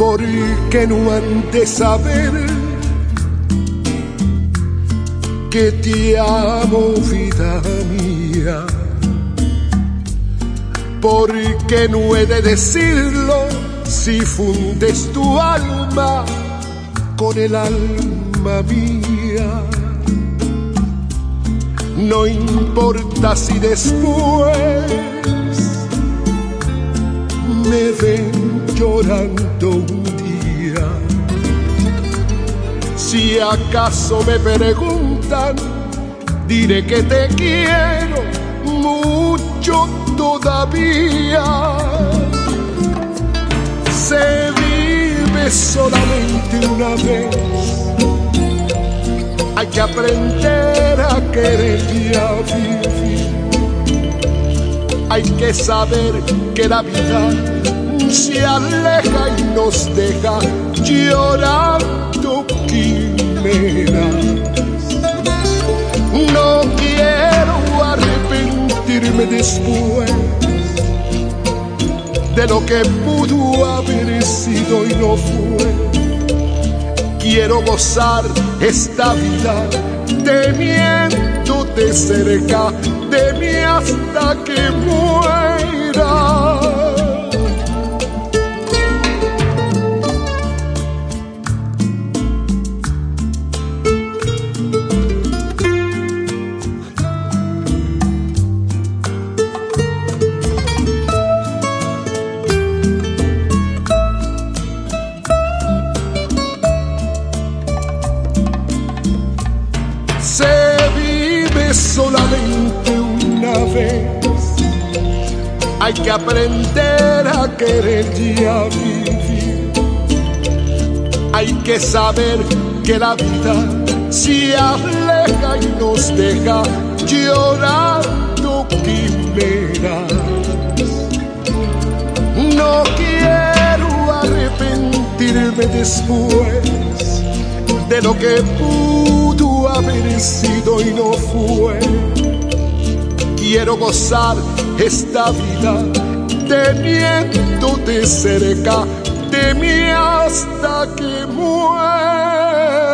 porque no han de saber que te amo, vida mía. Porque no he de decirlo si fundes tu alma con el alma mía. No importa si después me ven llorando un día. Si acaso me preguntan, diré que te quiero mucho todavía. Se vive solamente una vez. Hay que aprender a querer y a vivir. Hay que saber que la vida se aleja y nos deja llorando quimeras. No quiero arrepentirme después de lo que pudo haber sido y no fue. Quiero gozar esta vida teniéndote cerca de mí hasta que muera. Solamente una vez. Hay que aprender a querer y a vivir. Hay que saber que la vida se aleja y nos deja llorando quimeras. No quiero arrepentirme después de lo que pudo haber sido y no fue. Quiero gozar esta vida teniéndote cerca de mí hasta que muera.